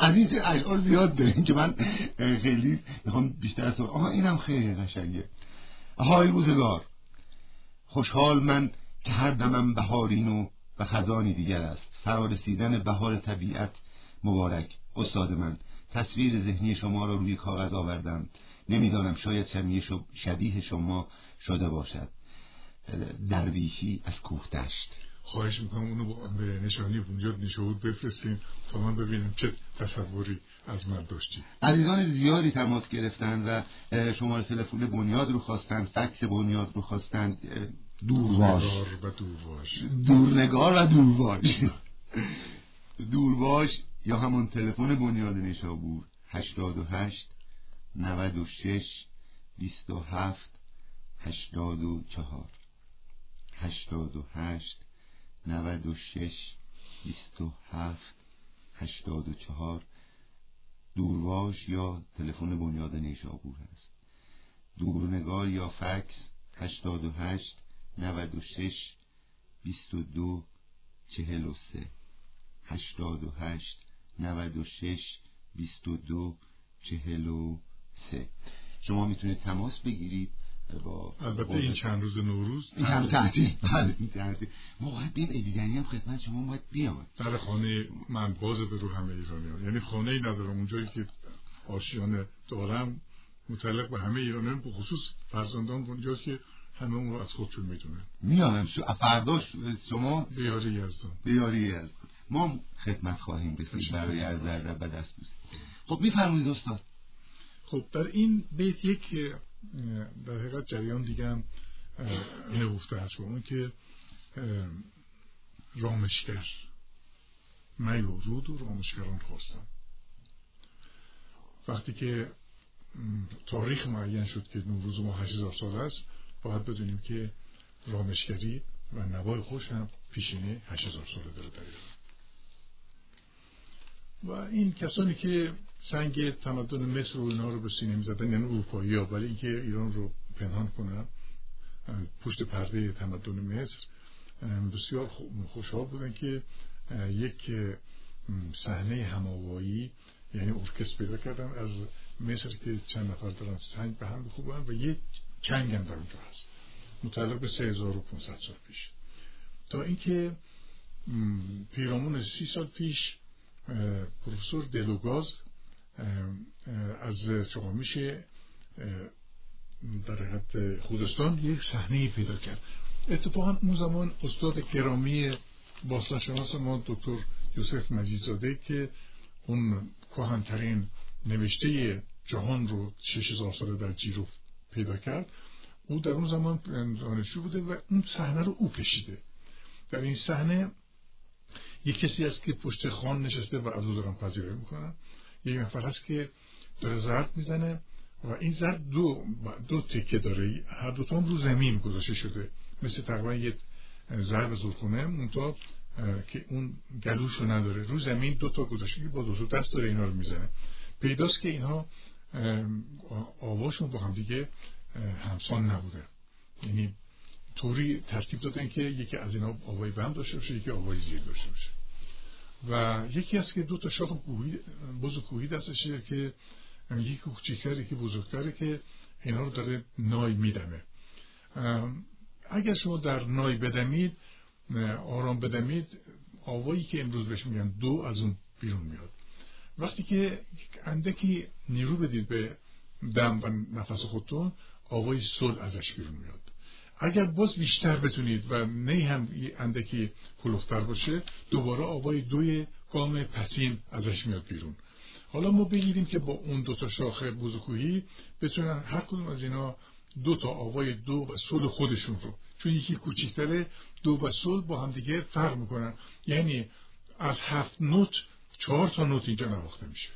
از این اشعار زیاد داریم که من خیلی می‌خوام بیشتر از آها اینم خیلی قشنگه. های روزگار خوشحال من که هر دمم بهارین و و خزانی دیگر است. فرارسیدن بهار طبیعت مبارک استاد من. تصویر ذهنی شما را روی کاغذ آوردم. نمی‌دانم شاید شبیه شما شده باشد. درویشی از کوه دشت خواهش می‌کنم اونو به نشانی بنیاد نشود بفرستیم تا من ببینم چه تصوری از من داشتی عزیزان زیادی تماس گرفتن و شماره تلفن بنیاد رو خواستن فکس بنیاد رو خواستن دورواش. و دورواش. دورنگار و دورواش. دورواش یا همون تلفن بنیاد نشابور. 88 96 27 84 88 96 27 84 دورواش یا تلفن بنیاد نیشابور هست. دورنگار یا فکس 88 96 22 43 88 96 22 43 شما می‌تونید تماس بگیرید با البته این چند روز نوروز این هم تعطیل بله این تعطیل ما باید بیم ایدیگری هم خدمت شما باید بیان در خانه من باز به رو همه ایرانی ها. یعنی خانه ای ندارم اونجایی که آشیانه دارم. متعلق به همه ایرانی به خصوص فرزندان اونجاست که همه اون رو از خودشون می‌دونن. میانم فرداش شما؟ بیاری یزدان. بیاری یزدان. ما خدمت خواهیم رسید برای از در به دست خب میفرمایید استاد. خب در این بیت یک در حقیقت جریان دیگه هم نهفته هست اون که رامشگر. می و رود و رامشگران خواستم وقتی که تاریخ معین شد که نوروز ما هزار سال است باید بدونیم که رامشگری و نوای خوش هم پیشینه هزار ساله داره در و این کسانی که سنگ تمدن مصر و اینا رو به سینه می‌زدن یعنی اروپایی ها ولی اینکه ایران رو پنهان کنن پشت پرده تمدن مصر بسیار خوشحال بودن که یک صحنه هماوایی یعنی ارکست پیدا کردن از مصر که چند نفر دارن سنگ به هم بخوبن و یک چنگ هم در هست متعلق به 3500 سال پیش. تا اینکه پیرامون سی سال پیش پروفسور دلوگاز از چقامیش در حقیقت خودستان یک صحنه پیدا کرد. اتفاقا اون زمان استاد گرامی باستانشناس ما دکتر یوسف مجیزاده که اون کهنترین نوشته جهان رو 6000 ساله در جیرو پیدا کرد او در اون زمان دانشجو بوده و اون صحنه رو او کشیده. در این صحنه یک کسی است که پشت خان نشسته و از او دارم پذیرایی می‌کنن یک نفر هست که داره زرد می‌زنه و این زرد دو دو تکه داره. هر دوتا هم رو زمین گذاشته شده. مثل تقریبا یک زرد زرخونه اونتا که اون گلوشو نداره. رو زمین دو تا گذاشته که با دو دست داره اینا رو می‌زنه. پیداست که اینها آواشون با هم دیگه همسان نبوده. یعنی طوری ترتیب دادن که یکی از اینا آوای بند داشته باشه یکی آوای زیر داشته باشه. و یکی از که دو تا شاخ کوهی بزرگ کوهی دستشه که یکی کوچیکتره که بزرگتره که اینا رو داره نای میدمه. اگر شما در نای بدمید آرام بدمید آوایی که امروز بهش میگن دو از اون بیرون میاد. وقتی که اندکی نیرو بدید به دم و نفس خودتون آوای صلح ازش بیرون میاد. اگر باز بیشتر بتونید و نه هم اندکی کلوفتر باشه دوباره آوای دوی گام پسین ازش میاد بیرون. حالا ما بگیریم که با اون دوتا شاخه بزرگویی بتونن هر کدوم از اینا دو تا آوای دو و سل خودشون رو. چون یکی کوچیکتره دو و سل با هم دیگه فرق می‌کنن. یعنی از هفت نوت چهار تا نوت اینجا نواخته میشه.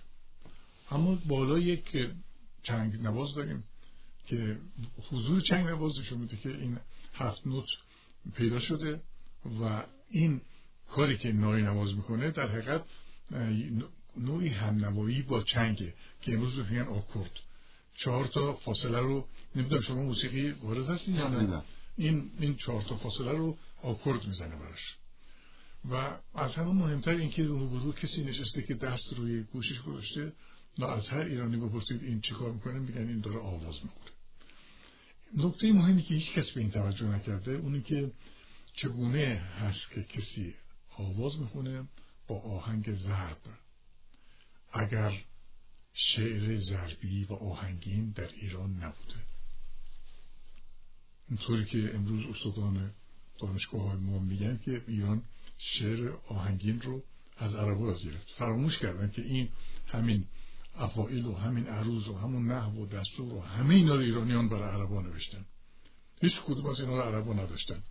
اما بالا یک چنگ نواز داریم. که حضور چنگ نواز نشون میده که این هفت نوت پیدا شده و این کاری که نای نواز می‌کنه در حقیقت نوعی همنوایی با چنگه که امروز میگن آکورد. چهار تا فاصله رو نمی‌دونم شما موسیقی وارد هستین یا نه؟ این این چهار تا فاصله رو آکورد می‌زنه براش. و از همه مهمتر اینکه روبرو کسی نشسته که دست روی گوشش گذاشته و از هر ایرانی بپرسید این چیکار می‌کنه میگن این داره آواز می‌خوره. نکته مهمی که هیچ کس به این توجه نکرده اونی که چگونه هست که کسی آواز می‌خونه با آهنگ ضرب. اگر شعر ضربی و آهنگین در ایران نبوده. اینطوری که امروز استادان دانشگاه های ما میگن که ایران شعر آهنگین رو از عربا را گرفت فراموش کردن که این همین افائل و همین عروض و همون نحو و دستور و همه اینا رو ایرانیان برای عربا نوشتن. هیچ کدوم از اینا رو عربا نداشتن.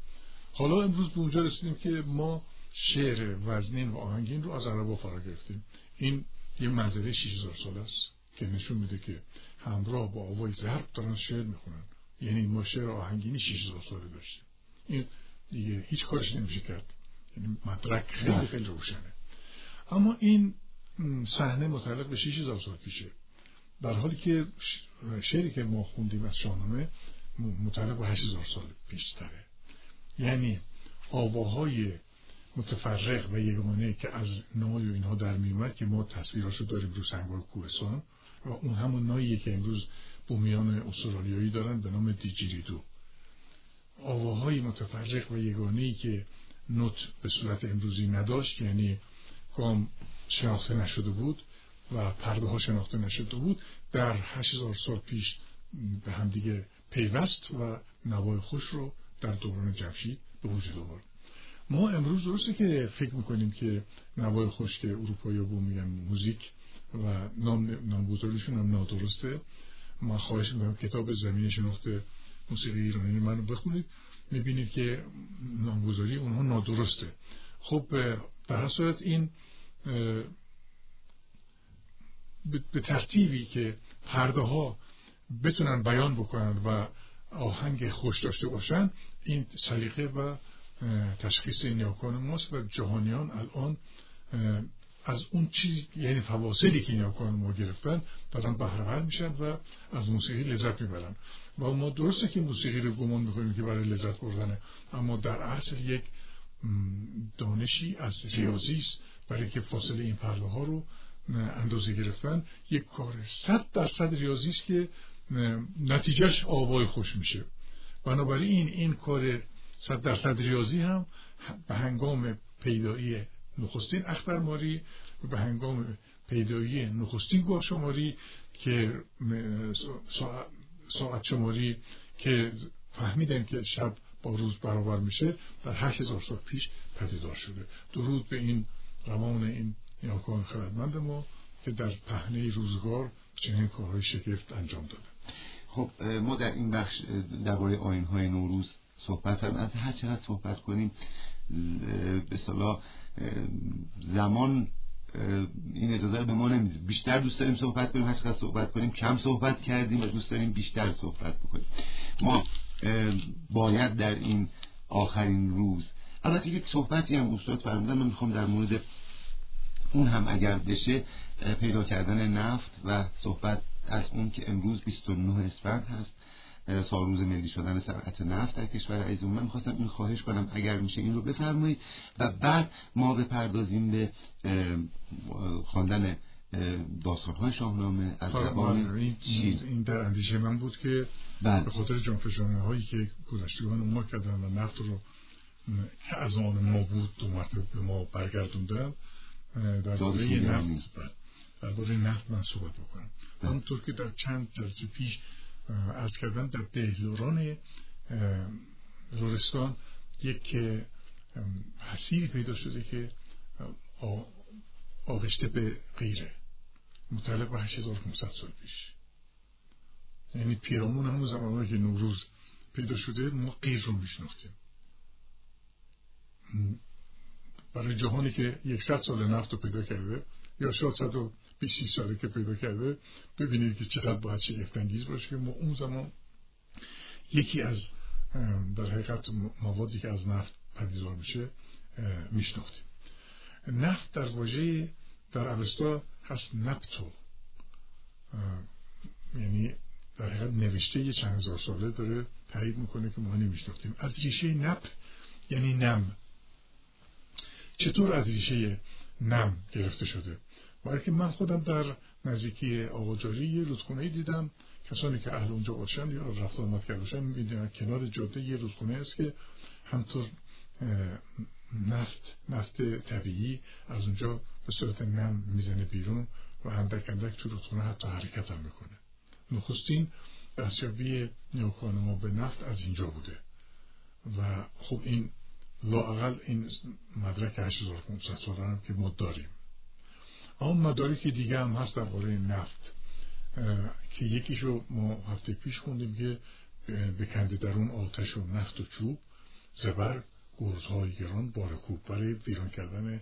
حالا امروز به اونجا رسیدیم که ما شعر وزنین و آهنگین رو از عربا فرا گرفتیم. این یه منظره 6000 سال است که نشون میده که همراه با آوای ضرب دارن شعر می‌خونن. یعنی ما شعر آهنگینی 6000 ساله داشتیم. این دیگه هیچ کارش نمیشه کرد. یعنی مدرک خیلی خیلی روشنه. اما این صحنه متعلق به 6000 سال پیشه. در حالی که شعری که ما خوندیم از شاهنامه متعلق به 8000 سال پیشتره. یعنی آواهای متفرق و یگانه که از نای و اینها در میومد که ما تصویراشو داریم رو سنگار کوهستان و اون همون ناییه که امروز بومیان استرالیایی دارن به نام دیجیریدو. آواهای متفرق و یگانه که نوت به صورت امروزی نداشت یعنی گام شناخته نشده بود و پرده ها شناخته نشده بود در هزار سال پیش به همدیگه پیوست و نوای خوش رو در دوران جمشید به وجود آورد. ما امروز درسته که فکر می‌کنیم که نوای خوش که اروپایی ها میگن موزیک و نام نامگذاریشون هم نادرسته. ما خواهش می‌کنم کتاب زمین شناخت موسیقی ایرانی من بخونید. می‌بینید که نامگذاری اونها نادرسته. خب در این به ترتیبی که پرده ها بتونن بیان بکنن و آهنگ خوش داشته باشن این سلیقه و تشخیص نیاکان ماست و جهانیان الان از اون چیز یعنی فواصلی که نیاکان ما گرفتن دارن بهرهور میشن و از موسیقی لذت می‌برن. و ما درسته که موسیقی رو گمان می‌کنیم که برای لذت بردنه اما در اصل یک دانشی از ریاضی است. برای که فاصله این پرده ها رو اندازه گرفتن یک کار صد درصد ریاضی است که نتیجهش آوای خوش میشه. بنابراین این کار صد درصد ریاضی هم به هنگام پیدایی نخستین اخترماری و به هنگام پیدایی نخستین گاه شماری که ساعت شماری که فهمیدن که شب با روز برابر میشه در هشت هزار سال پیش پدیدار شده. درود به این روان این نیاکان خردمند ما که در پهنه روزگار چنین کارهای شگفت انجام داده خب ما در این بخش درباره آین های نوروز صحبت کردیم از هر چقدر صحبت کنیم به صلاح زمان این اجازه رو به ما نمیده. بیشتر دوست داریم صحبت کنیم هر چقدر صحبت کنیم کم صحبت کردیم و دوست داریم بیشتر صحبت بکنیم. ما باید در این آخرین روز البته یک صحبتی هم استاد فرمودن من می‌خوام در مورد اون هم اگر بشه پیدا کردن نفت و صحبت از اون که امروز 29 اسفند هست سالروز ملی شدن صنعت نفت در کشور عزیزم من می‌خواستم این خواهش کنم اگر میشه این رو بفرمایید و بعد ما بپردازیم به خواندن داستانهای شاهنامه از زبان این در اندیشه من بود که بله. به خاطر جانفشانه هایی که گذشتگان ما کردن و نفت رو که از آن ما بود دو مرتبه به ما برگردوندن در دوره نفت. در دوره نفت من صحبت بکنم. بله. همونطور که در چند جلسه پیش از کردن در دهلوران رورستان یک حسیری پیدا شده که آغشته به غیره. متعلق به 8500 سال پیش. یعنی پیرامون همون زمان که نوروز پیدا شده ما غیر رو میشناختیم. برای جهانی که یکصد سال نفت رو پیدا کرده یا شاید صد و بیسی ساله که پیدا کرده ببینید که چقدر باید شگفتانگیز باشه که ما اون زمان یکی از در حقیقت موادی که از نفت پدیدار میشه میشناختیم. نفت در واژه در اوستا هست نپتو. یعنی در حقیقت نوشته یه چند هزار ساله داره تایید می‌کنه که ما نمیشناختیم. از ریشه نپ یعنی نم. چطور از ریشه نم گرفته شده؟ برای که من خودم در نزدیکی آقاجاری یه رودخونه دیدم. کسانی که اهل اونجا باشن یا رفت آمد کرده باشن می‌بینن کنار جاده یه رودخونه است که همطور نفت نفت طبیعی از اونجا به صورت نم می‌زنه بیرون و اندک اندک تو رودخونه حتی حرکت هم می‌کنه. نخستین دستیابی نیوکان ما به نفت از اینجا بوده. و خب این لاقل این مدرک 8500 ساله هم که ما داریم. اما مدارک دیگه هم هست درباره نفت که یکیشو ما هفته پیش خوندیم که بکنده در اون آتش و نفت و چوب زبر گرزهای گران بارکوب برای ویران کردن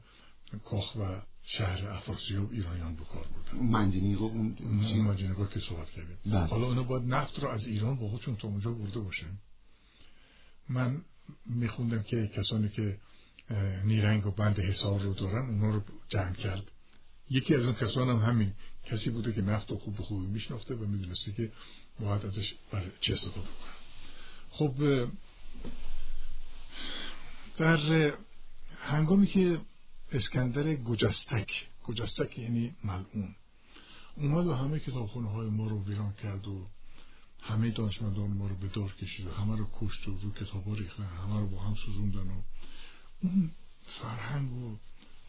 کاخ و شهر افراسیاب ایرانیان بکار بودن. منجنیق اون منجنیق که صحبت کردیم. بله. حالا اونا باید نفت رو از ایران با خودشون تا اونجا برده باشن. من میخوندم که کسانی که نیرنگ و بند حسار رو دارن اونا رو جمع کرد. یکی از اون کسان هم همین کسی بوده که نفت و خوب خوبی میشناخته و می‌دونسته که باید ازش برای چه استفاده کنه خب در هنگامی که اسکندر گجستک گجستک یعنی ملعون اومد و همه کتابخونه های ما رو ویران کرد و همه دانشمندان ما رو به دار کشید و همه رو کشت و رو کتاب ها ریختن همه رو با هم سوزوندن و اون فرهنگ و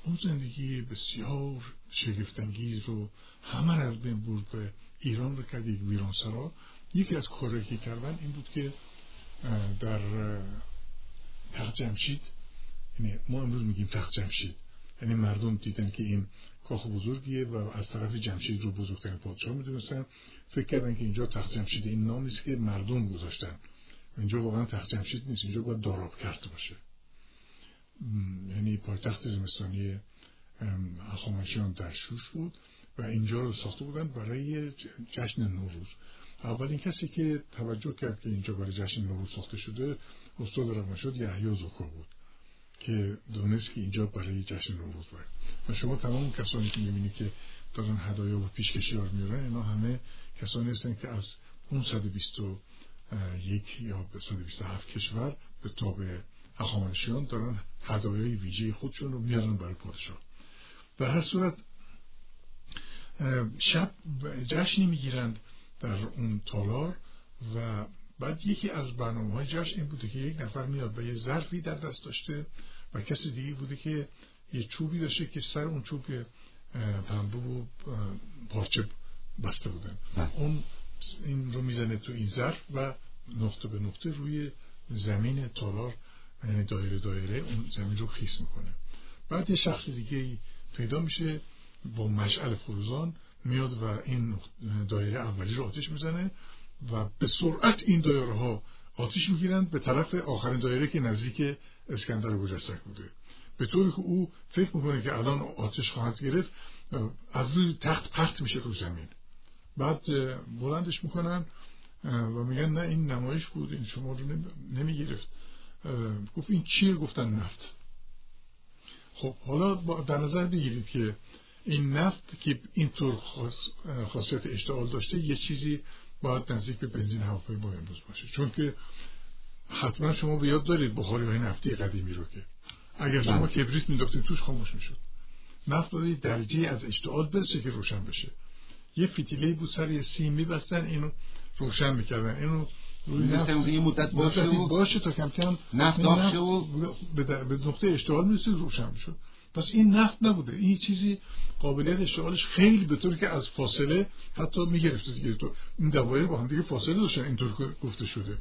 اون زندگی بسیار شگفتانگیز رو همه از بین برد به ایران رو کرد یک ویران سرا یکی از کارهایی که کردن این بود که در تخت جمشید یعنی ما امروز میگیم تخت جمشید یعنی مردم دیدن که این کاخ بزرگیه و از طرف جمشید رو بزرگترین پادشاه می‌دونستن. فکر کردن که اینجا تخت جمشید این نامی است که مردم گذاشتن. اینجا واقعا تخت جمشید نیست اینجا باید داراب کرده باشه. یعنی پایتخت زمستانی هخامنشیان در شوش بود و اینجا رو ساخته بودن برای جشن نوروز. اولین کسی که توجه کرد که اینجا برای جشن نوروز ساخته شده استاد روانشد یحیی زوکا بود. که دونست که اینجا برای جشن نوروز باید. و شما تمام کسانی که می‌بینید که دارن هدایا و پیشکشی ها میارن اینا همه کسانی هستن که از اون 121 یا به 127 کشور به تابع هخامنشیان دارن هدایای ویژه خودشون رو میارن برای پادشاه. در هر صورت شب جشنی می‌گیرند در اون تالار و بعد یکی از برنامه های جشن این بوده که یک نفر میاد و یه ظرفی در دست داشته و کسی دیگه بوده که یه چوبی داشته که سر اون چوب پنبه و پارچه بسته بودن بله. اون این رو می‌زنه تو این ظرف و نقطه به نقطه روی زمین تالار یعنی دایره دایره اون زمین رو خیس می‌کنه بعد یه شخص دیگه پیدا میشه با مشعل فروزان میاد و این دایره اولی رو آتش می‌زنه و به سرعت این دایره ها آتش می‌گیرند. به طرف آخرین دایره که نزدیک اسکندر گجستک بوده. به طوری که او فکر می‌کنه که الان آتش خواهد گرفت از روی تخت پرت میشه رو زمین. بعد بلندش می‌کنن و میگن نه این نمایش بود این شما رو نمی‌گرفت. گفت این چیه؟ گفتن نفت. خب حالا در نظر بگیرید که این نفت که اینطور خاصیت اشتعال داشته یه چیزی باید نزدیک به بنزین هواپیما با امروز باشه. چون که حتما شما به یاد دارید بخاری های نفتی قدیمی رو که اگر شما بله. کبریت مینداختید توش خاموش می‌شد. نفت باید درجه از اشتعال برسه که روشن بشه. یه فتیله بود سر یه سیم میبستن اینو روشن می‌کردن. اینو روی نفت یه مدت باشه و باشه تا کم کم نفت شه و به, در- به نقطه اشتعال می‌رسه روشن می‌شد. پس این نفت نبوده. این چیزی قابلیت اشتعالش خیلی به طوری که از فاصله حتی می‌گرفته دیگه. تو این دوایر با هم دیگه فاصله داشتن اینطور گفته شده.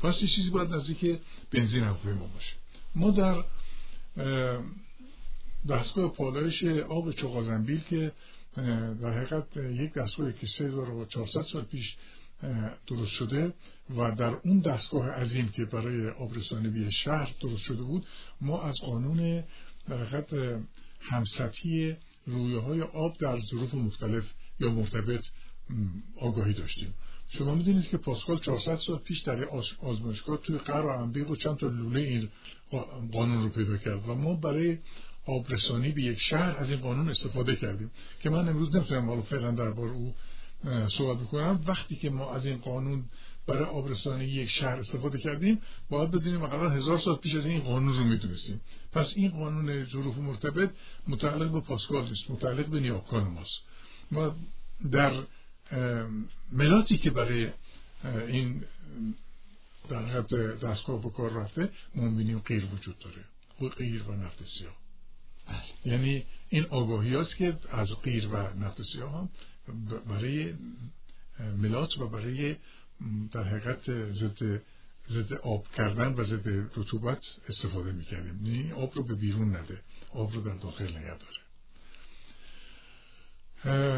پس این چیزی باید نزدیک بنزین هواپیما باشه. ما در اه، دستگاه پالایش آب چغازنبیل که در حقیقت یک دستگاهی که 3400 سال پیش درست شده و در اون دستگاه عظیم که برای آبرسانی شهر درست شده بود ما از قانون در همسطحی رویه های آب در ظروف مختلف یا مرتبط آگاهی داشتیم. شما می‌دونید که پاسکال 400 سال پیش در آز- آزمایشگاه توی قر و انبیق و چند تا لوله این قا- قانون رو پیدا کرد و ما برای آبرسانی به یک شهر از این قانون استفاده کردیم که من امروز نمی‌تونم حالا فعلا درباره او صحبت می‌کنم وقتی که ما از این قانون برای آبرسانی یک شهر استفاده کردیم باید بدونیم قرار هزار سال پیش از این قانون رو می‌دونستیم. پس این قانون ظروف مرتبط متعلق به پاسکال نیست متعلق به نیاکان ماست. ما در ملاتی که برای این در حد دستگاه به کار رفته ما می‌بینیم غیر وجود داره. و غیر و نفت سیاه. بله. یعنی این آگاهی هست که از غیر و نفت سیاه هم برای ملات و برای در حقیقت ضد ضد آب کردن و ضد رطوبت استفاده می‌کردیم. یعنی آب رو به بیرون نده. آب رو در داخل نگه داره.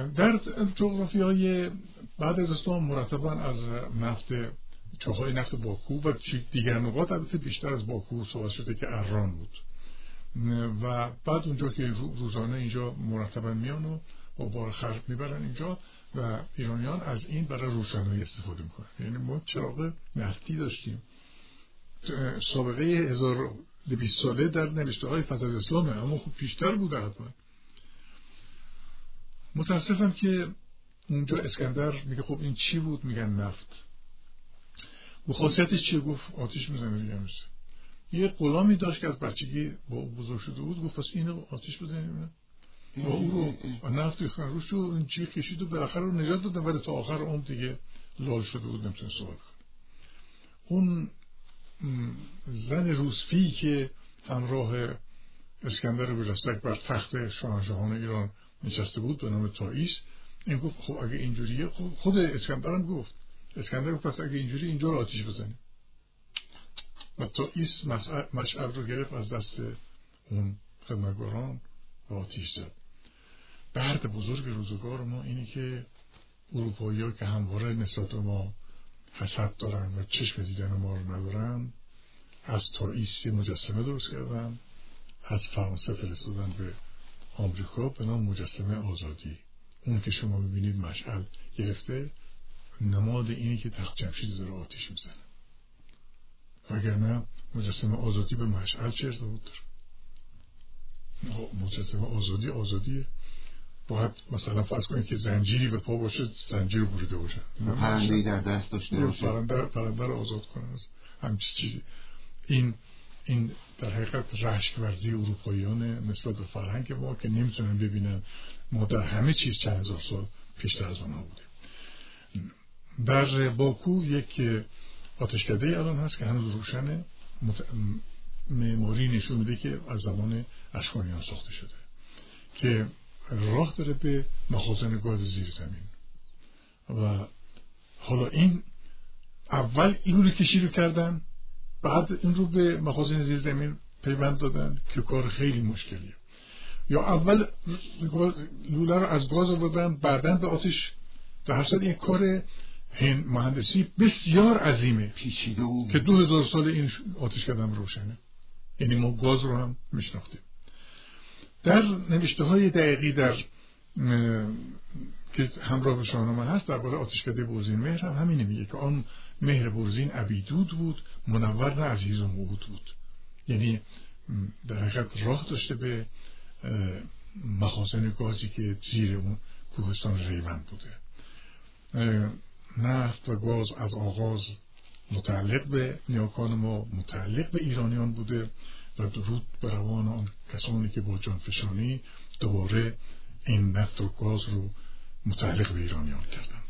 در جغرافی های بعد از اسلام مرتبا از نفت چاهای نفت باکو و دیگر نقاط البته بیشتر از باکو صحبت شده که اران بود. و بعد اونجا که روزانه اینجا مرتبا میان و با بار خرج می‌برن اینجا و ایرانیان از این برای روشنایی استفاده می‌کنن. یعنی ما چراغ نفتی داشتیم. سابقه 1200 ساله در نوشته های فتح اسلامه اما خوب پیشتر بوده حتما. متاسفم که اونجا اسکندر میگه خب این چی بود؟ میگن نفت. و خاصیتش چیه؟ گفت آتیش می‌زنه دیگه یه غلامی داشت که از بچگی با بزرگ شده بود گفت پس اینو آتیش بزنیم. با او رو نفت روش رو این جیغ کشید و بالاخره رو نجات دادن ولی تا آخر اون دیگه لال شده بود نمی‌تونه صحبت کنه. اون زن روسفی که همراه اسکندر برستک بر تخت شاهنشاهان ایران نشسته بود به نام تاییس این گفت خب اگه اینجوریه خود اسکندر هم گفت اسکندر گفت پس اگه اینجوری اینجا رو آتیش بزنیم. و تاییس مشعل رو گرفت از دست اون خدمتگاران و آتیش زد. درد بزرگ روزگار ما اینه که اروپایی ها که همواره نسبت ما حسد دارن و چشم دیدن ما رو ندارن از تاییس مجسمه درست کردن از فرانسه فرستادن به آمریکا به نام مجسمه آزادی. اون که شما می‌بینید مشعل گرفته نماد اینه که تخت جمشید داره آتیش می‌زنه. وگرنه مجسمه آزادی به مشعل چه ارتباط داره. مجسمه آزادی آزادیه. باید مثلا فرض کنید که زنجیری به پا باشه زنجیر رو بریده باشه. پرنده در دست داشته باشه. پرنده رو آزاد کنه. همچی چیزی. این این در حقیقت رشک ورزی اروپاییان نسبت به فرهنگ ما که نمی‌تونن ببینن ما در همه چیز چند هزار سال پیشتر از آنها بودیم. در باکو یک آتشکده الان هست که هنوز روشنه. معماری نشون میده که از زمان اشکانیان ساخته شده. که راه داره به مخازن گاز زیر زمین. و حالا این اول این رو کشی رو کردن بعد این رو به مخازن زیر زمین پیوند دادن که کار خیلی مشکلیه. یا اول لوله رو از گاز آوردن بعدا به آتش. در هر این کار مهندسی بسیار عظیمه. پیچیده که دو هزار سال این آتش کردن روشنه. یعنی ما گاز رو هم میشناختیم. در نوشته های دقیقی در که همراه به شاهنامه هست درباره آتشکده برزین مهر هم همینه میگه که آن مهر برزین عبیدود بود منور نه عزیز و موعود بود. یعنی در حقیقت راه داشته به مخازن گازی که زیر اون کوهستان ریوند بوده. نفت و گاز از آغاز متعلق به نیاکان ما متعلق به ایرانیان بوده. و درود به روان آن کسانی که با جانفشانی دوباره این نفت و گاز رو متعلق به ایرانیان کردن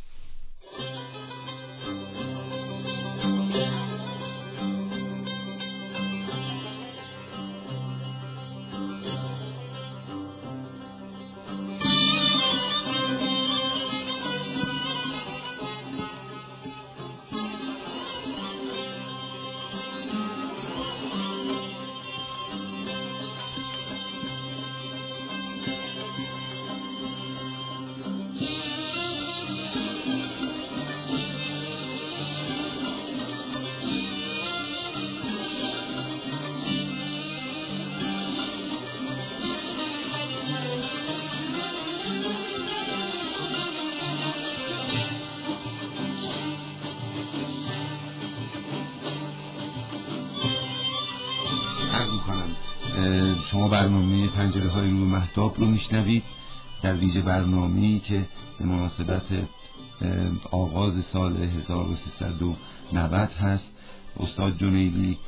پنجره های رو محتاب رو میشنوید. در ویژه برنامه که به مناسبت آغاز سال 1390 هست. استاد جنیدی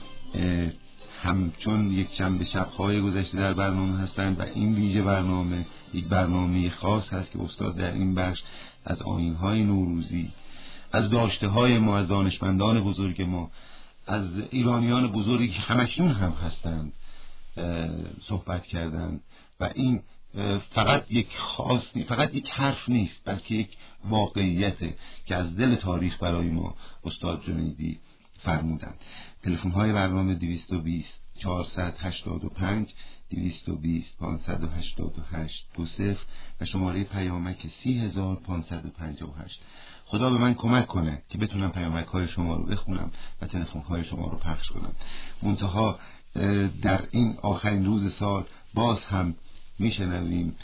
همچون یک شنبه شبهای گذشته در برنامه هستند و این ویژه برنامه یک برنامه خاص هست که استاد در این بخش از آینهای نوروزی از داشته های ما از دانشمندان بزرگ ما از ایرانیان بزرگی که همشون هم هستند. صحبت کردند و این فقط یک خاص فقط یک حرف نیست بلکه یک واقعیت که از دل تاریخ برای ما استاد جنیدی فرمودند تلفن های برنامه 220 485 220 588 20 و شماره پیامک 30558 خدا به من کمک کنه که بتونم پیامک های شما رو بخونم و تلفن های شما رو پخش کنم. منتها در این آخرین روز سال باز هم میشنویم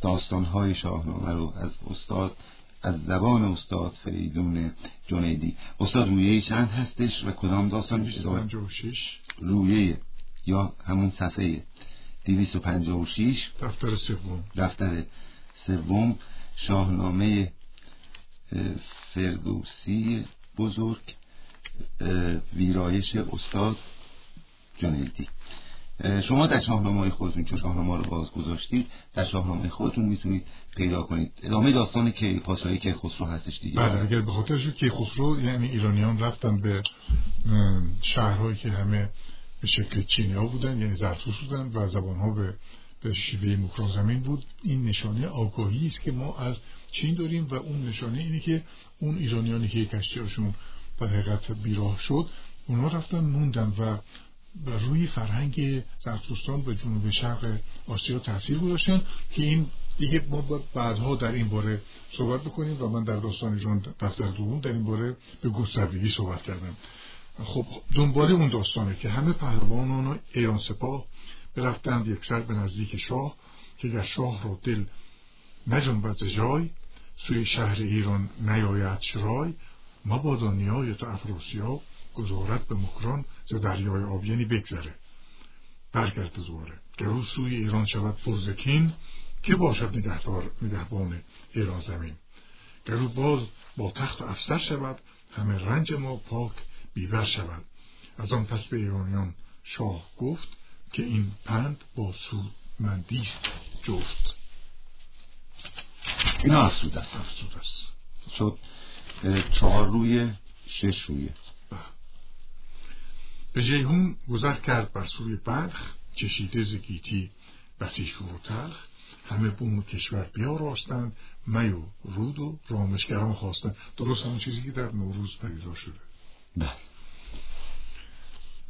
داستان های شاهنامه رو از استاد از زبان استاد فریدون جنیدی. استاد رویه چند هستش و کدام داستان 256 رویه یا همون صفحه 256 دفتر سوم. دفتر سوم. شاهنامه فردوسی بزرگ ویرایش استاد. جنیدی شما در شاهنامه خودتون چون شاهنامه رو باز گذاشتید در شاهنامه خودتون می‌تونید پیدا کنید. ادامه داستان که پادشاهی که خسرو هستش دیگه. بله اگر به خاطر که خسرو یعنی ایرانیان رفتن به شهرهایی که همه به شکل چینی ها بودن یعنی زرتوش بودن و زبان ها به به شیوه مکران زمین بود. این نشانه آگاهی است که ما از چین داریم و اون نشانه اینه که اون ایرانیانی که کشتی هاشون در حقیقت بیراه شد اونا رفتن موندن و روی فرهنگ زرتشتان به جنوب شرق آسیا تاثیر گذاشتن که این دیگه ما بعدها در این باره صحبت بکنیم و من در داستان ایران دفتر دوم در این باره به گستردگی صحبت کردم. خب دنبال اون داستانه که همه پهلوانان ایران سپاه برفتند یک سر به نزدیک شاه که اگر شاه را دل نجنبد جای سوی شهر ایران نیاید شرای. مبادا نیایت افراسیاب گذارت به مکران ز دریای آبینی بگذره. برگرد زواره. گرو سوی ایران شود فرزکین که باشد نگهدار نگهبان ایران زمین. گرو باز با تخت افسر شود همه رنج ما پاک بیبر شود. از آن پس به ایرانیان شاه گفت که این پند با سودمندیست جفت. اینا افسود است. افسود است. شد چهار روی شش رویه به جیهون گذر کرد بر سوی برخ چشیده زگیتی بسی شور و تلخ. همه بوم کشور راستند می و رود و رامشگران خواستند. درست همون چیزی که در نوروز پریزا شده. بله.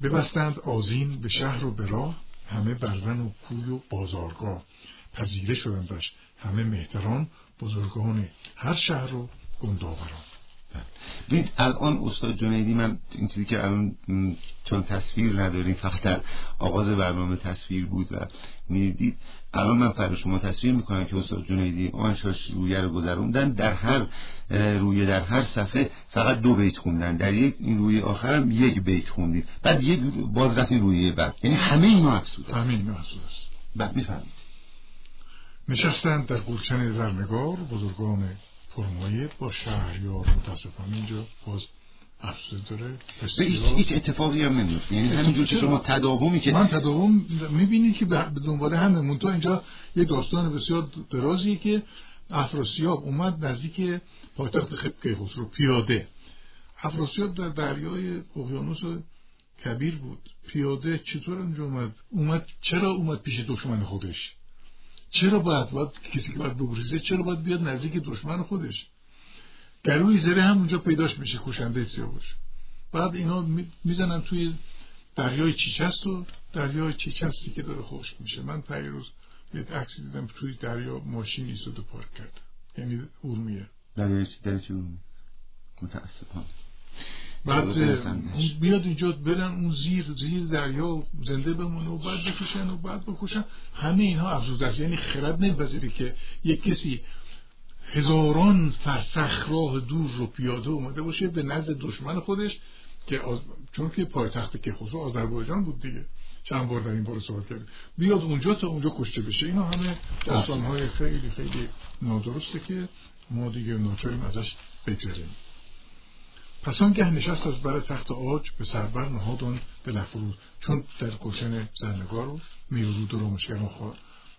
ببستند آزین به شهر و به راه همه برزن و کوی و بازارگاه. پذیره شدندش همه مهتران بزرگان هر شهر و گنداوران. ببین الان استاد جنیدی من این چیزی که الان چون تصویر نداریم فقط در آغاز برنامه تصویر بود و می‌دید الان من فرد شما تصویر می‌کنم که استاد جنیدی آنشاش رویه رو گذروندن در هر رویه در هر صفحه فقط دو بیت خوندن. در یک این رویه آخر هم یک بیت خوندید. بعد یک باز رفتین رویه بعد. یعنی همه اینا افسوده. همه اینا افسوده است. بعد می‌فهمید. نشستند در گلچن زرنگار بزرگان پرمایه با شهریار. متاسفانه اینجا باز داره. هیچ اتفاقی هم نمیفته یعنی همینجور که شما تداومی که من تداوم می‌بینی که به دنبال همه منتها اینجا یه داستان بسیار درازیه که افراسیاب اومد نزدیک پایتخت کیخسرو. پیاده. افراسیاب در دریای اقیانوس کبیر بود. پیاده چطور اونجا اومد؟ اومد چرا اومد پیش دشمن خودش؟ چرا باید باید کسی که باید بگریزه چرا باید بیاد نزدیک دشمن خودش؟ گلوی زره هم اونجا پیداش میشه کشنده سیاوش بعد اینا می‌زنن توی دریای چیچست و دریای چیچستی که داره خشک میشه. من پیروز یه عکسی دیدم توی دریا ماشین ایستاده پارک کرد. یعنی اورمیه دریای چی متاسفانه. بعد بیاد اینجا برن اون زیر زیر دریا زنده بمونه و بعد بکشن و بعد بکشن. همه اینها افزوده است. یعنی خرد نمیپذیره که یک کسی هزاران فرسخ راه دور رو پیاده اومده باشه به نزد دشمن خودش که چون که پایتخت که خصوص آذربایجان بود دیگه. چند بار در این باره صحبت کردیم. بیاد اونجا تا اونجا کشته بشه. اینا همه داستان های خیلی خیلی نادرسته که ما دیگه ناچاریم ازش بگذریم. پس آنگه نشست از بر تخت آج به سربر نهادان دل افروز چون در گلشن زرنگار رو می‌رود و رامشگران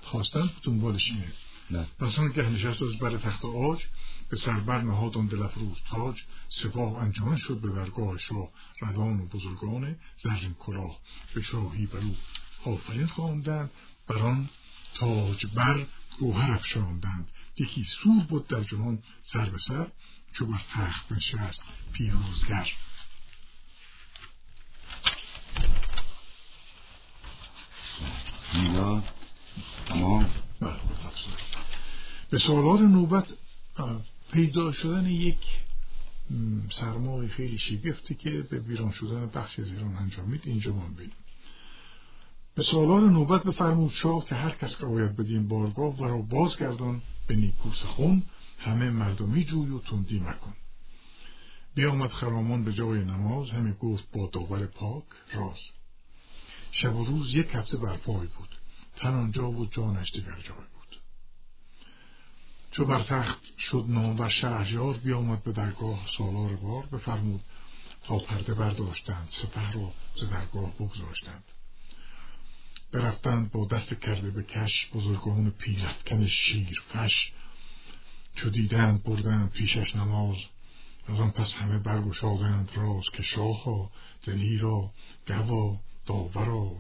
خواستن دنبالش اینه پس آنگه نشست از بر تخت آج به سربر نهادان دل افروز تاج سپاه انجمن شد به درگاه شاه ردان و بزرگان زرین کلاه. به شاهی برو آفرین خواندند. بر آن تاج بر گوهر افشاندند. یکی سور بود در جهان سر به سر چو بر تخت نشست پیروزگر. میلاد تمام به سالار نوبت پیدا شدن یک سرمای خیلی شگفتی که به ویران شدن بخش زیران انجامید اینجا ما بینیم به سالار نوبت بفرمود شاه که هر کس که آید بدین بارگاه و را بازگردان به نیکو خون همه مردمی جوی و تندی مکن. بیامد خرامان به جای نماز همه گفت با داور پاک راز شب و روز یک هفته برپای بود. تن آنجا و جانش دیگر جای بود. چو بر تخت شد نام و شهریار بیامد به درگاه سالار بار بفرمود تا پرده برداشتند سپه را ز درگاه بگذاشتند. برفتند با دست کرده به کش بزرگان پیرفکن شیر فش چو دیدند بردند پیشش نماز از آن پس همه برگشادند راز که شاها دلیرا گوا داورا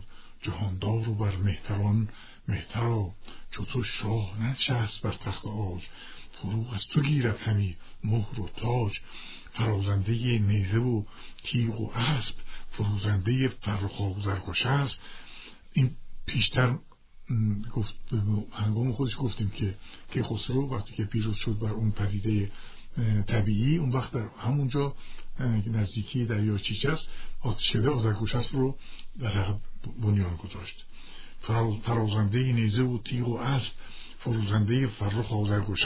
جهاندار و بر مهتران مهترا چو تو شاه ننشست بر تخت آج فروغ از تو گیرد همی مهر و تاج. فرازنده نیزه و تیغ و اسب فروزنده فرخ و زرگوش است این پیشتر گفت هنگام خودش گفتیم که که خسرو وقتی که پیروز شد بر اون پدیده طبیعی اون وقت در همونجا نزدیکی دریا چیچس شده آزرگوشست رو در بنیان گذاشت. فرازنده نیزه و تیغ و اسب فروزنده فرخ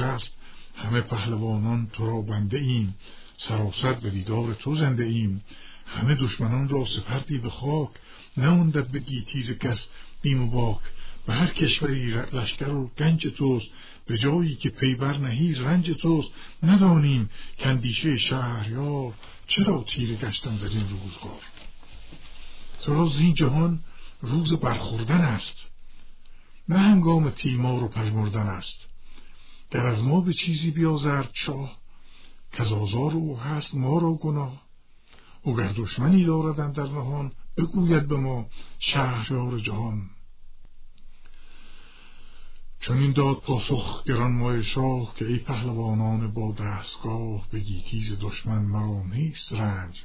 است. همه پهلوانان تو را بنده ایم. سراسر به دیدار تو زنده ایم. همه دشمنان را سپردی به خاک. نموندد به گیتیز کس بیم و باک. هر کشوری لشکر و گنج توست به جایی که پیبر نهی رنج توست. ندانیم کندیشه شهریار چرا تیره گشتن در این روزگار. تو زین جهان روز برخوردن است. نه هنگام تیمار و پژمردن است. در از ما به چیزی بیازرد شاه که آزار او هست ما را گناه. گر دشمنی داردن در نهان بگوید به ما شهریار جهان. چون این داد پاسخ گران مای شاه که ای پهلوانان با دستگاه به گیتیز دشمن مرا نیست رنج.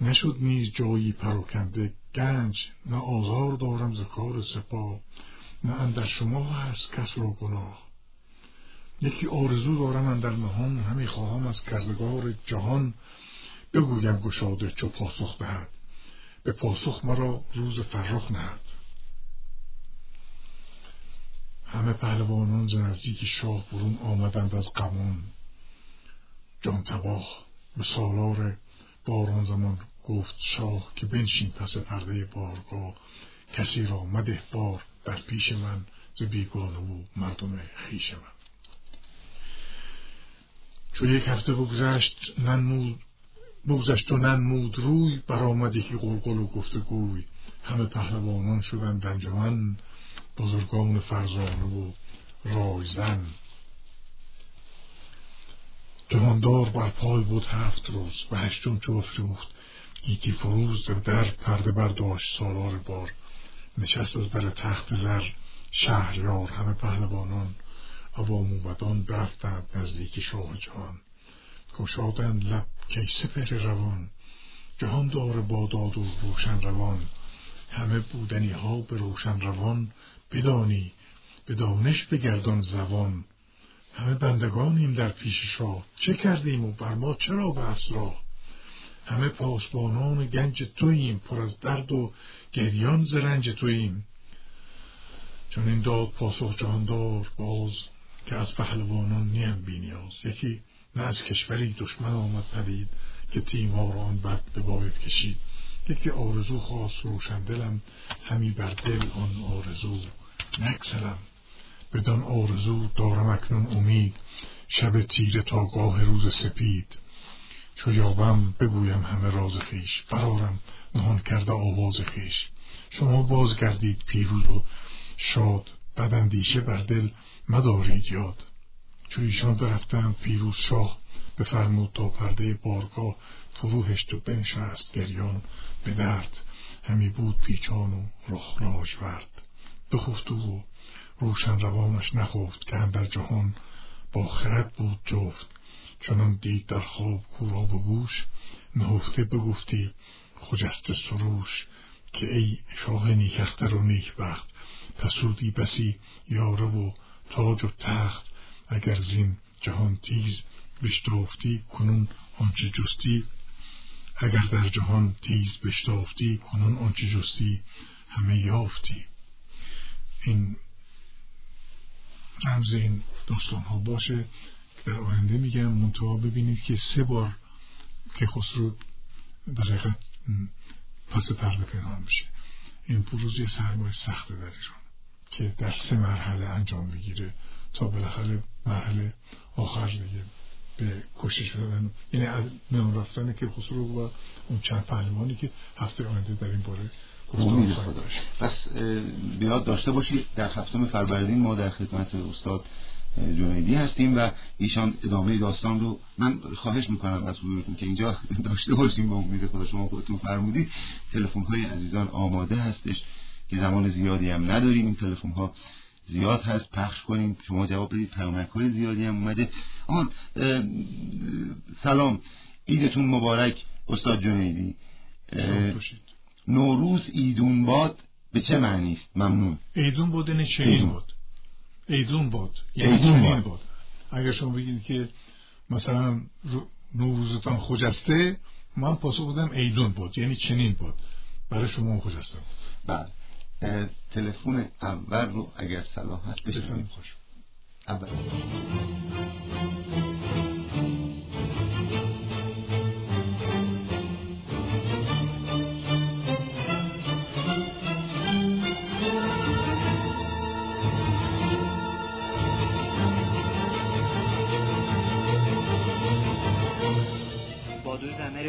نشد نیز جایی پراکنده گنج. نه آزار دارم ز کار سپاه نه اندر شما هست کس را گناه. یکی آرزو دارم اندر نهان همی خواهم از کردگار جهان بگویم گشاده چو پاسخ دهد. به پاسخ مرا روز فرخ نهد. همه پهلوانان ز نزدیک شاه برون آمدند از قمان جان تباه به سالار باران زمان گفت شاه که بنشین پس پرده بارگاه. کسی را مده بار در پیش من ز بیگانه و مردم خیش من. چو یک هفته بگذشت ننمود بگذشت و ننمود روی برآمد یکی قلقل و گفتگوی. همه پهلوانان شدند انجمن. بزرگان فرزانه و رایزن. جهاندار بر پای بود هفت روز و هشتم چو افروخت؟ گیتی فروز در پرده برداشت سالار بار. نشست از بر تخت زر شهریار همه پهلوانان عوام اومدان برفتند نزدیک شاه جهان. گشادند لب کی سپر روان. جهان دار باداد و روشن روان. همه بودنی ها به روشن روان بدانی به دانش بگردان زبان. همه بندگانیم در پیش شاه. چه کردیم و بر ما چرا بس راه همه پاسبانان گنج توییم پر از درد و گریان ز رنج توییم. چون این داد پاسخ جاندار باز که از پهلوانان نیم بینیاز یکی نه از کشوری دشمن آمد پدید که تیمار آن بد به باید کشید. یکی آرزو خواست روشن دلم همی بر دل آن آرزو نگذرم. بدان آرزو دارم اکنون امید شب تیره تا گاه روز سپید. چو یابم بگویم همه راز خیش برارم نهان کرده آواز خیش شما بازگردید پیروز و شاد بداندیشه بر دل مدارید یاد. چو ایشان برفتند پیروز شاه بفرمود تا پرده بارگاه فرو هشت و بنشست گریان به درد. همی بود پیچان و رخ ورد. بخفت و روشن روانش نخفت که در جهان با خرد بود جفت. چنان دید در خواب کورا و گوش نهفته بگفتی خجست سروش که ای شاه نیکختر و نیکبخت. پسودی بسی یاره و تاج و تخت. اگر زین جهان تیز بشتافتی کنون آنچه جستی اگر در جهان تیز بشتافتی کنون آنچه جستی همه یافتی. این رمز این داستان ها باشه در آینده میگم. منتها ببینید که سه بار که خسرو در حقیقت پس پرده پیدا میشه. این پروز یه سرمایه سخته در ایران که در سه مرحله انجام بگیره تا بالاخره مرحله آخر دیگه. به کشته شدن یعنی از میان رفتن که خسرو و اون چند پهلوانی که هفته آینده در این باره پس بیاد داشته باشید. در هفتم فروردین ما در خدمت استاد جنیدی هستیم و ایشان ادامه داستان رو من خواهش می‌کنم از حضورتون که اینجا داشته باشیم با امید خدا شما خودتون فرمودید. تلفن های عزیزان آماده هستش که زمان زیادی هم نداریم. این تلفن ها زیاد هست پخش کنیم شما جواب بدید پیامک های زیادی هم اومده. آن سلام عیدتون مبارک استاد جنیدی نوروز ایدون باد به چه معنی است؟ ممنون. ایدون باد یعنی چنین باد. ایدون باد. یعنی باد. اگر شما بگید که مثلا نوروزتان خوجسته من پاسخ بودم ایدون باد. یعنی چنین باد. برای شما خوجسته بله. تلفن اول رو اگر صلاح هست بشنویم خوش اول.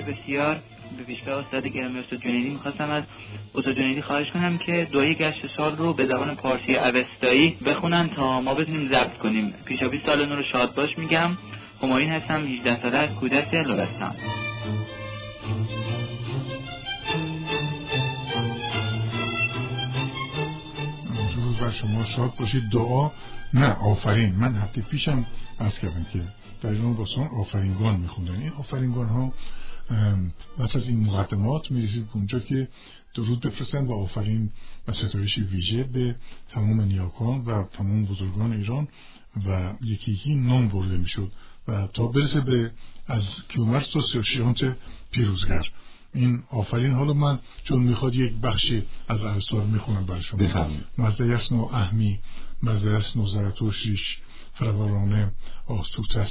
بسیار به پیشگاه استاد گرامی استاد جنیدی می‌خواستم از استاد جنیدی خواهش کنم که دوی گشت سال رو به زبان پارسی اوستایی بخونن تا ما بتونیم ضبط کنیم. پیشا سال نو رو شاد باش میگم. همایون هستم 18 ساله از کودک لرستان درود بر شما شاد باشید. دعا. نه آفرین. من هفته پیشم از کردم که در ایران باستان آفرینگان میخوندن. این آفرینگان ها پس از این مقدمات می‌رسید اونجا که درود بفرستن و آفرین و ستایش ویژه به تمام نیاکان و تمام بزرگان ایران و یکی یکی نام برده می‌شد و تا برسه به از کیومرس تا سرشیانت پیروزگر. این آفرین حالا من چون می‌خواد یک بخشی از ارسطو می‌خونم برای شما. مزده و اهمی مزده و زرتوشیش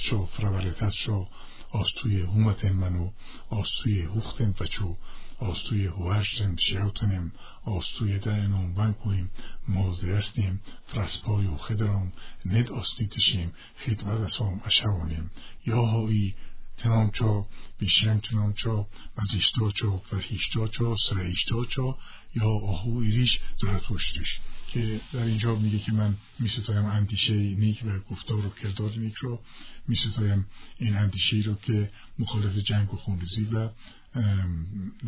شو فرورتت شو آستوی هومتن منو آستوی هوختن فچو آستوی هوشتن شیوتنم آستوی دهنم ونکویم مازده استیم فرسپای و خدرام ند آستیتشیم خدمت اسام اشوانیم یا هایی تنامچا بیشرم تنامچا مزیشتاچا فرهیشتاچا سرهیشتاچا یا آهو ایریش زرتوشتش که در اینجا میگه که من میستایم اندیشه نیک و گفتار و کردار نیک رو میستایم این اندیشه رو که مخالف جنگ و خونریزی و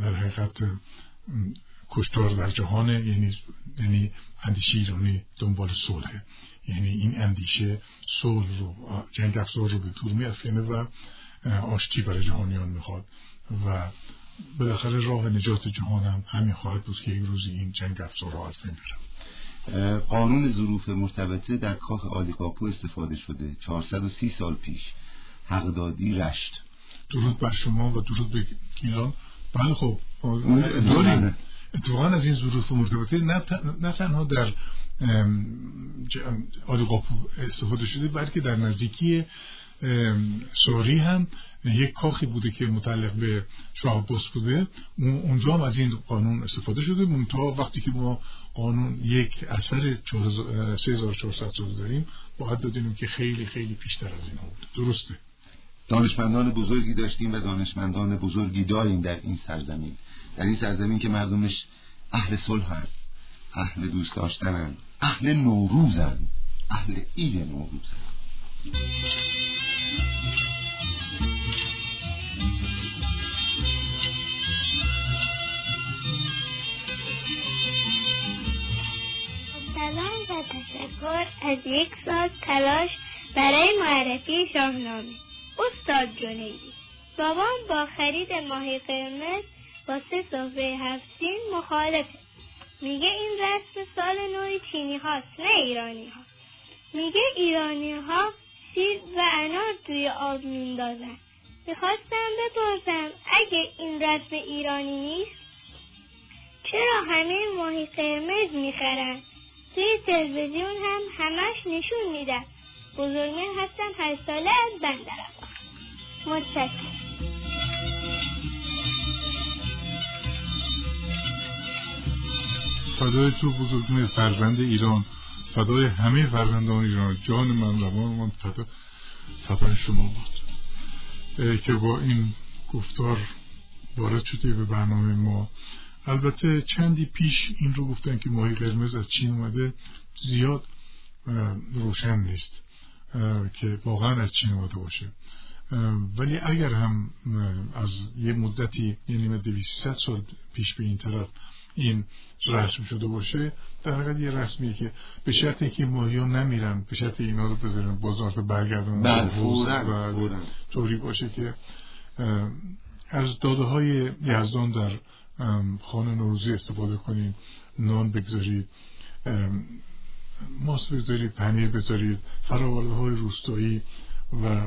در حقیقت کشتار در جهانه یعنی یعنی اندیشه ایرانی دنبال صلحه یعنی این اندیشه صلح رو جنگ افزار رو به طور و آشتی برای جهانیان می‌خواد. و بالاخره راه نجات جهان هم همین خواهد بود که یک روزی این جنگ افزار رو از بین قانون ظروف مرتبطه در کاخ عالی‌قاپو استفاده شده 430 سال پیش. حقدادی رشت. درود بر شما و درود به ایران بله خب داریم. اتفاقا از این ظروف مرتبطه نه تنها در عالی‌قاپو استفاده شده بلکه در نزدیکی سوری هم یک کاخی بوده که متعلق به شاه بوده. اونجا هم از این قانون استفاده شده. منتها وقتی که ما قانون یک اثر 3400 سال داریم باید بدونیم که خیلی خیلی پیشتر از این بود درسته. دانشمندان بزرگی داشتیم و دانشمندان بزرگی داریم در این سرزمین. در این سرزمین که مردمش اهل صلح هست اهل دوست داشتنن اهل نوروزن اهل عید نوروزن. سلام تشکر از یک سال تلاش برای معرفی شاهنامه. استاد جنیدی. بابام با خرید ماهی قرمز با سه صفحه هفتین مخالفه. میگه این رسم سال نوی چینی هاست نه ایرانی ها. میگه ایرانی ها سیر و انار توی آب میندازن. می‌خواستم بپرسم اگه این رسم ایرانی نیست چرا همه ماهی قرمز می‌خرن؟ توی تلویزیون هم همش نشون میدن بزرگمه هستم هر ساله از بندر متشکرم. فدای تو بزرگمه فرزند ایران فدای همه فرزندان ایران. جان من روان من فدا فدای شما بود. که با این گفتار وارد شده به برنامه ما. البته چندی پیش این رو گفتن که ماهی قرمز از چین اومده زیاد روشن نیست که واقعا از چین اومده باشه. ولی اگر هم از یه مدتی یعنی دویست سال پیش به این طرف این رسم شده باشه در حقیقت یه رسمیه که به شرطی که ماهی ها نمیرن به شرط اینا رو بذارن بازار برگردن بله طوری باشه که از داده های یزدان در خانه نوروزی استفاده کنید نان بگذارید ماست بذارید پنیر بذارید فراورده های روستایی و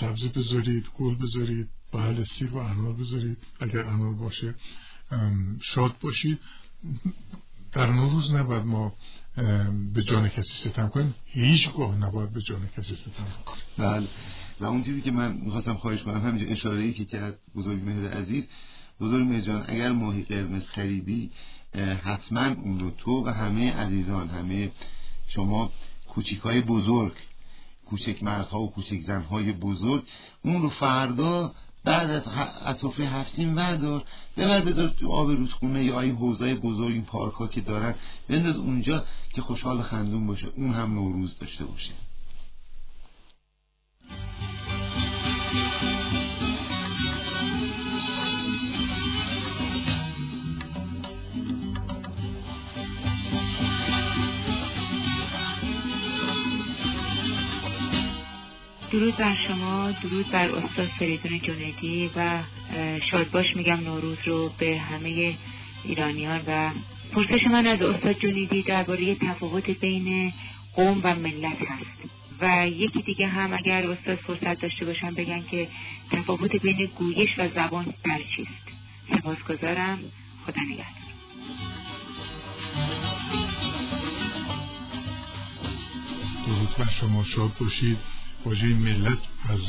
سبزی بذارید گل بذارید بله سیر و انار بذارید. اگر انار باشه شاد باشید. در نوروز نباید ما به جان کسی ستم کنیم. هیچگاه نباید به جان کسی ستم کنیم. بله. و اون چیزی که من می‌خواستم خواهش کنم همینجا اشاره ای که کرد بزرگ مهر عزیز بزرگ جان اگر ماهی قرمز خریدی حتما اون رو تو و همه عزیزان همه شما کوچیک های بزرگ کوچک مردها و کوچک زنهای بزرگ اون رو فردا بعد از اطراف هفتین وردار ببر بذار تو آب رودخونه یا این حوزای بزرگ این پارک ها که دارن بنداز اونجا که خوشحال خندون باشه. اون هم نوروز داشته باشه. درود بر شما درود بر استاد فریدون جنیدی و شادباش میگم نوروز رو به همه ایرانیان و پرسش من از استاد جنیدی درباره تفاوت بین قوم و ملت هست. و یکی دیگه هم اگر استاد فرصت داشته باشن بگن که تفاوت بین گویش و زبان در چیست. سپاسگزارم. خدا نگهدار. شما شاد باشید. واژه ملت از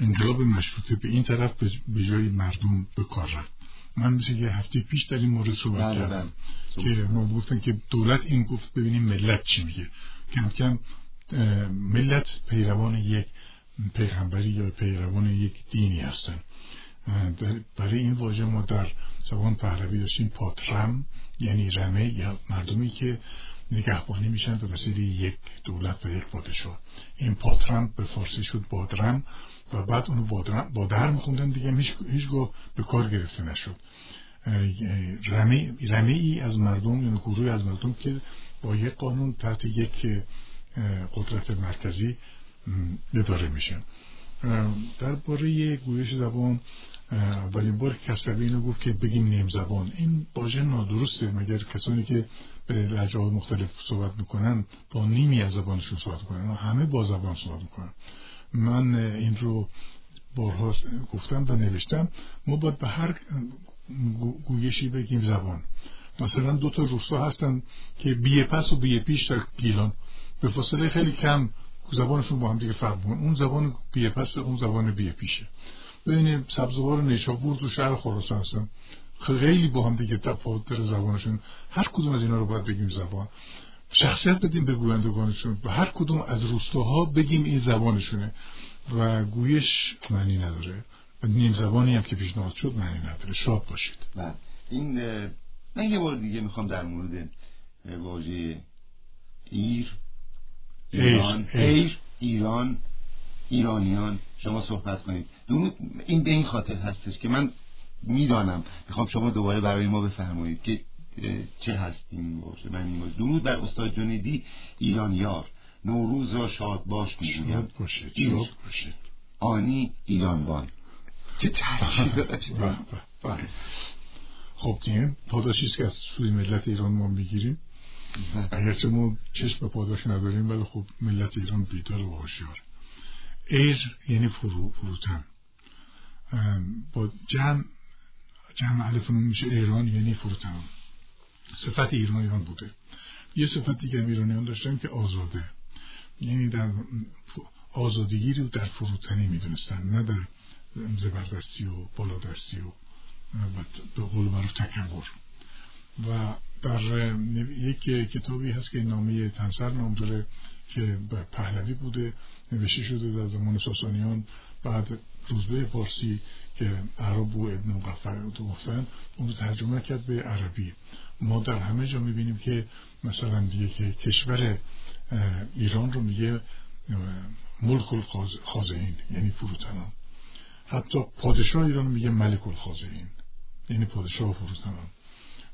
انقلاب مشروطه به این طرف به جای مردم به کار رفت. من مثل یه هفته پیش در این مورد صحبت بله کردم بله. که ما گفتن که دولت این گفت ببینیم ملت چی میگه. کم کم ملت پیروان یک پیغمبری یا پیروان یک دینی هستن. برای این واژه ما در زبان پهلوی داشتیم پاترم یعنی رمه یا مردمی که نگهبانی میشن به وسیله یک دولت و یک پادشاه. این پاترم به فارسی شد بادرم و بعد اونو بادر میخوندن دیگه. هیچگاه به کار گرفته نشد. رمی, ای از مردم یعنی گروه از مردم که با یک قانون تحت یک قدرت مرکزی اداره میشن. درباره گویش زبان اولین بار کسروی اینو گفت که بگیم نیم زبان. این باشه نادرسته. مگر کسانی که به لحجه مختلف صحبت می‌کنن با نیمی از زبانشون صحبت کنن همه با زبان صحبت می‌کنن. من این رو بارها گفتم و نوشتم. ما باید به هر گویشی بگیم زبان. مثلا دو تا روستا هستن که بیه پس و بیه پیش در گیلان. به فاصله خیلی کم زبانشون با هم دیگه فرق اون زبان بیه پس اون زبان بیه پیشه. بین سبزوار نیشابور و شهر خراسان هستن. خیلی با هم دیگه تفاوت داره زبانشون. هر کدوم از اینا رو باید بگیم زبان. شخصیت بدیم به گویندگانشون. و هر کدوم از روستاها بگیم این زبانشونه. و گویش معنی نداره. نیم زبانی هم که پیشنهاد شد معنی نداره. شاد باشید. بله. این من یه بار دیگه می‌خوام در مورد واژه ایر ایران. ایر ایران ایرانیان. شما صحبت کنید. این به این خاطر هستش که من می‌دانم. می‌خوام شما دوباره برای ما بفرمایید که چه هست این واژه من این درود بر استاد جنیدی ایرانیار. نوروز را شاد باش می‌گویم. شاد آنی ایرانبان. چه ترکیب خب دیگه پاداشی که از سوی ملت ایران ما می‌گیریم. اگرچه ما چشم به پاداش نداریم ولی خب ملت ایران بیدار و هوشیار. ایر یعنی فرو فروتن. با جمع جمع الف میشه ایران یعنی فروتن. صفت ایران ایران بوده. یه صفت دیگه ایرانیان داشتن که آزاده. یعنی در آزادگی رو در فروتنی می‌دونستن نه در زبردستی و بالادستی و به قول معروف تکبر. و در یک کتابی هست که نامه تنسر نام داره که پهلوی بوده نوشته شده در زمان ساسانیان بعد روزبه فارسی که عرب و ابن مقفر گفتن اون رو ترجمه کرد به عربی. ما در همه جا می‌بینیم که مثلا که کشور ایران رو میگه ملک الخازعین یعنی فروتنان. حتی پادشاه ایران میگه ملک الخازعین یعنی پادشاه فروتنان.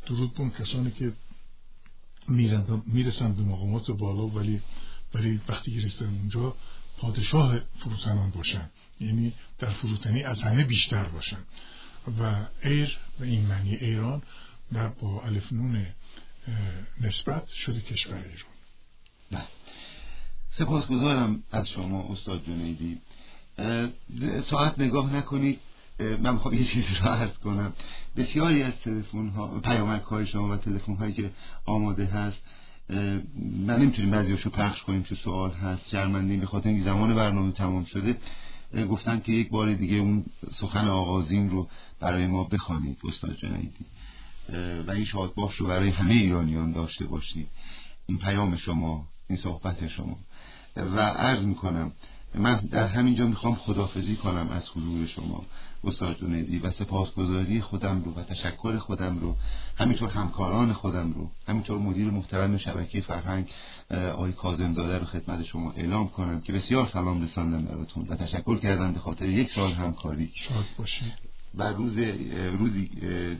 درود بون کسانی که می‌رسن به مقامات بالا ولی ولی وقتی رسیدن اونجا پادشاه فروتنان باشن. یعنی در فروتنی از همه بیشتر باشن. و ایر و این معنی ایران در با الف نون نسبت شده کشور ایران. نه سپاسگزارم از شما استاد جنیدی. ساعت نگاه نکنید. من می‌خوام یه چیزی رو عرض کنم. بسیاری از تلفن ها پیامک های شما و تلفن هایی که آماده هست من نمی‌تونیم بعضیاشو پخش کنیم چه سوال هست شرمندیم به خاطر اینکه زمان برنامه تمام شده. گفتن که یک بار دیگه اون سخن آغازین رو برای ما بخوانید استاد جنیدی. و این شاد باش رو برای همه ایرانیان داشته باشید. این پیام شما این صحبت شما. و عرض می‌کنم من در همینجا می‌خوام خدافزی کنم از حضور شما استاد جنیدی و سپاسگزاری خودم رو و تشکر خودم رو همینطور همکاران خودم رو همینطور مدیر محترم شبکه فرهنگ آقای کاظم داده رو خدمت شما اعلام کنم که بسیار سلام رساندم براتون و تشکر کردم به خاطر یک سال همکاری. شاد باشید و روز روزی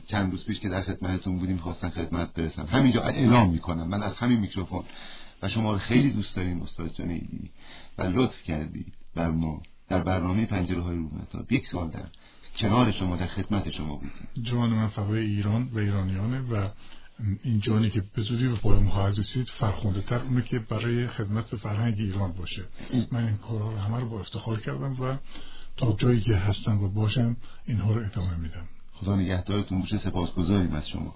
چند روز پیش که در خدمتتون بودیم خواستن خدمت برسم. همینجا اعلام می‌کنم. من از همین میکروفون و شما رو خیلی دوست داریم استاد جنیدی. و لطف کردید بر ما. در برنامه پنجره های رومتا یک سال در کنار شما در خدمت شما بودیم. جان من فقای ایران و ایرانیانه و این جانی که به زودی به پایان خواهد رسید فرخونده تر اونه که برای خدمت به فرهنگ ایران باشه. من این کارها رو همه رو با افتخار کردم و تا جایی که هستم و باشم اینها رو ادامه میدم. خدا نگهدارتون. باشه سپاسگزاریم از شما.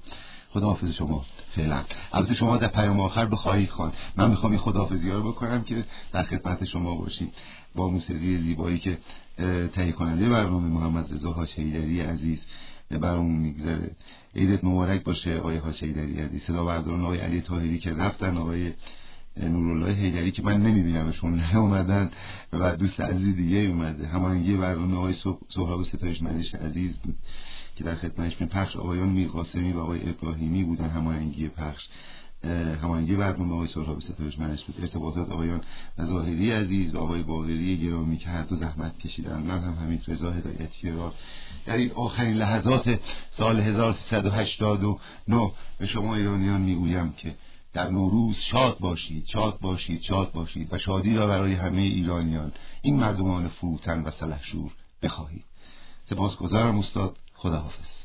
خداحافظ شما فعلا. البته شما در پیام آخر بخواهید خوان من می‌خوام این خداحافظی رو بکنم که در خدمت شما باشیم. با موسیقی زیبایی که تهیه کننده برنامه محمد رضا هاشیدری عزیز برامون میگذره عیدت مبارک باشه آقای هاشیدری عزیز. صدا برداران آقای علی طاهری که رفتن آقای نورالله هیدری که من نمیبینمشون اومدن و دوست عزیز دیگه اومده. همانگی برنامه آقای سهراب ستایش مدش عزیز بود. که در خدمتش می پخش آقایان میر قاسمی و آقای ابراهیمی بودن هماهنگی پخش هماهنگی برنامه آقای سهراب ستایش منش بود. ارتباطات آقایان ظاهری عزیز آقای باقری گرامی که هر دو زحمت کشیدن من هم همین رضا هدایتی را در این آخرین لحظات سال 1389 به شما ایرانیان می‌گویم که در نوروز شاد باشید شاد باشید شاد باشید و شادی را برای همه ایرانیان این مردمان فروتن و سلحشور بخواهید. سپاسگزارم استاد. خداحافظ.